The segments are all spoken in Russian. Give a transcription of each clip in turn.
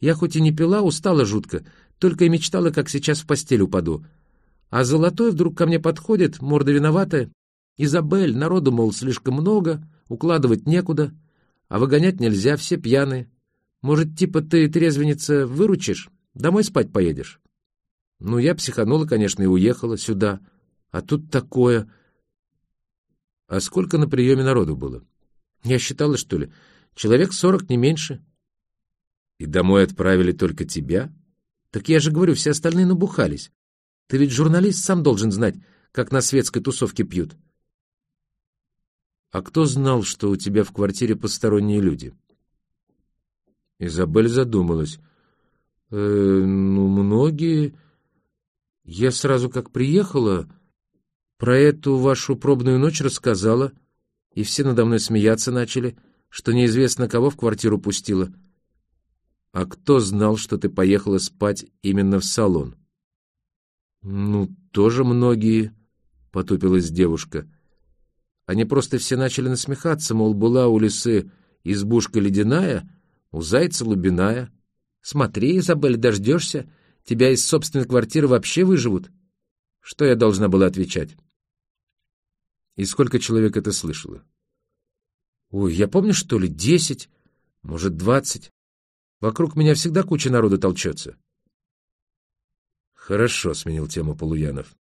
Я хоть и не пила, устала жутко, только и мечтала, как сейчас в постель упаду. А Золотой вдруг ко мне подходит, морда виноватая. Изабель, народу, мол, слишком много, укладывать некуда, а выгонять нельзя, все пьяные. Может, типа ты, трезвенница, выручишь, домой спать поедешь? Ну, я психанула, конечно, и уехала сюда. А тут такое... А сколько на приеме народу было? Я считала, что ли? Человек сорок, не меньше. И домой отправили только тебя? Так я же говорю, все остальные набухались. Ты ведь журналист, сам должен знать, как на светской тусовке пьют. А кто знал, что у тебя в квартире посторонние люди? Изабель задумалась. Э, ну, многие... Я сразу как приехала, про эту вашу пробную ночь рассказала, и все надо мной смеяться начали, что неизвестно кого в квартиру пустила. А кто знал, что ты поехала спать именно в салон? Ну, тоже многие, — потупилась девушка. Они просто все начали насмехаться, мол, была у лисы избушка ледяная, у зайца лубиная. Смотри, Изабель, дождешься, Тебя из собственной квартиры вообще выживут? Что я должна была отвечать? И сколько человек это слышало? Ой, я помню, что ли, десять, может, двадцать. Вокруг меня всегда куча народу толчется. Хорошо, — сменил тему Полуянов.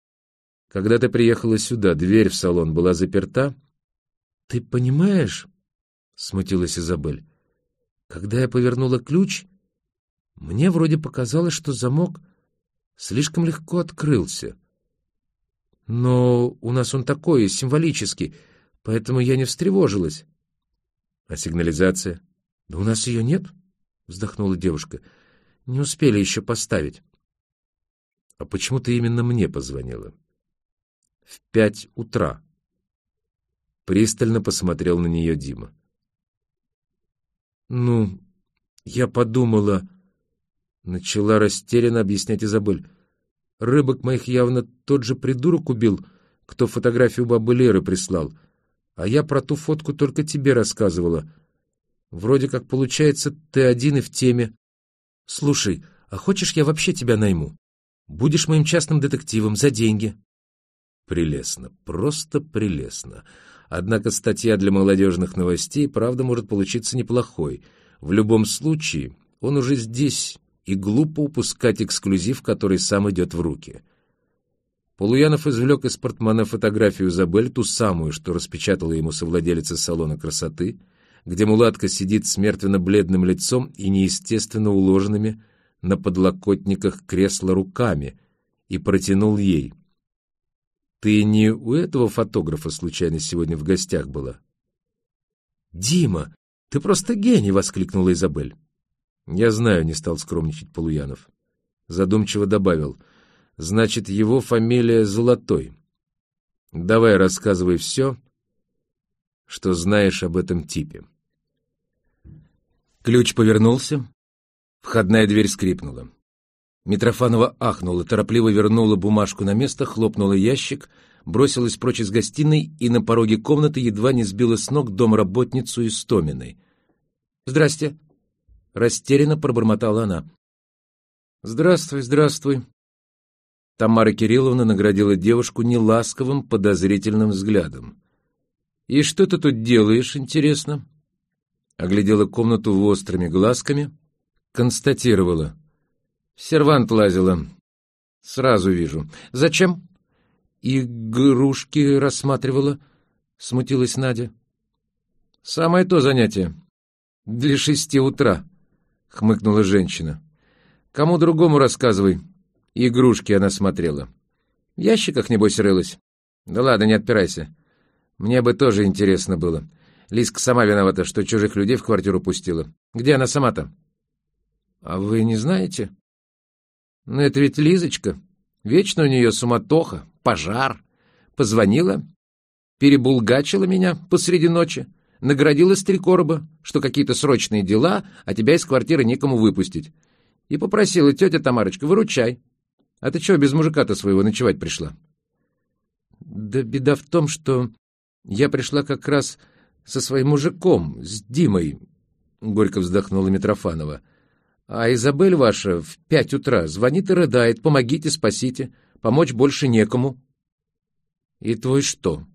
Когда ты приехала сюда, дверь в салон была заперта? Ты понимаешь, — смутилась Изабель, — когда я повернула ключ, мне вроде показалось, что замок слишком легко открылся. Но у нас он такой, символический, поэтому я не встревожилась. — А сигнализация? — Да у нас ее нет, — вздохнула девушка. — Не успели еще поставить. — А почему ты именно мне позвонила? — В пять утра. Пристально посмотрел на нее Дима. — Ну, я подумала... Начала растерянно объяснять Изабель. Рыбок моих явно тот же придурок убил, кто фотографию бабы Леры прислал. А я про ту фотку только тебе рассказывала. Вроде как получается, ты один и в теме. Слушай, а хочешь, я вообще тебя найму? Будешь моим частным детективом за деньги. Прелестно, просто прелестно. Однако статья для молодежных новостей, правда, может получиться неплохой. В любом случае, он уже здесь и глупо упускать эксклюзив, который сам идет в руки. Полуянов извлек из портмоне фотографию Забель, ту самую, что распечатала ему совладелица салона красоты, где мулатка сидит с мертвенно-бледным лицом и неестественно уложенными на подлокотниках кресла руками, и протянул ей. «Ты не у этого фотографа случайно сегодня в гостях была?» «Дима, ты просто гений!» — воскликнула Изабель. «Я знаю», — не стал скромничать Полуянов. Задумчиво добавил. «Значит, его фамилия Золотой. Давай рассказывай все, что знаешь об этом типе». Ключ повернулся. Входная дверь скрипнула. Митрофанова ахнула, торопливо вернула бумажку на место, хлопнула ящик, бросилась прочь из гостиной и на пороге комнаты едва не сбила с ног домработницу Истоминой. «Здрасте», Растерянно пробормотала она. «Здравствуй, здравствуй». Тамара Кирилловна наградила девушку неласковым, подозрительным взглядом. «И что ты тут делаешь, интересно?» Оглядела комнату острыми глазками, констатировала. «Сервант лазила. Сразу вижу. Зачем?» «Игрушки рассматривала», — смутилась Надя. «Самое то занятие. Для шести утра», — хмыкнула женщина. «Кому другому рассказывай». Игрушки она смотрела. В ящиках, небось, рылась. Да ладно, не отпирайся. Мне бы тоже интересно было. Лиска сама виновата, что чужих людей в квартиру пустила. Где она сама-то? А вы не знаете? Ну, это ведь Лизочка. Вечно у нее суматоха, пожар. Позвонила, перебулгачила меня посреди ночи наградил из три короба, что какие-то срочные дела, а тебя из квартиры некому выпустить. И попросила, тетя Тамарочка, выручай. А ты чего без мужика-то своего ночевать пришла? Да беда в том, что я пришла как раз со своим мужиком, с Димой, — горько вздохнула Митрофанова. А Изабель ваша в пять утра звонит и рыдает. Помогите, спасите. Помочь больше некому. И твой что?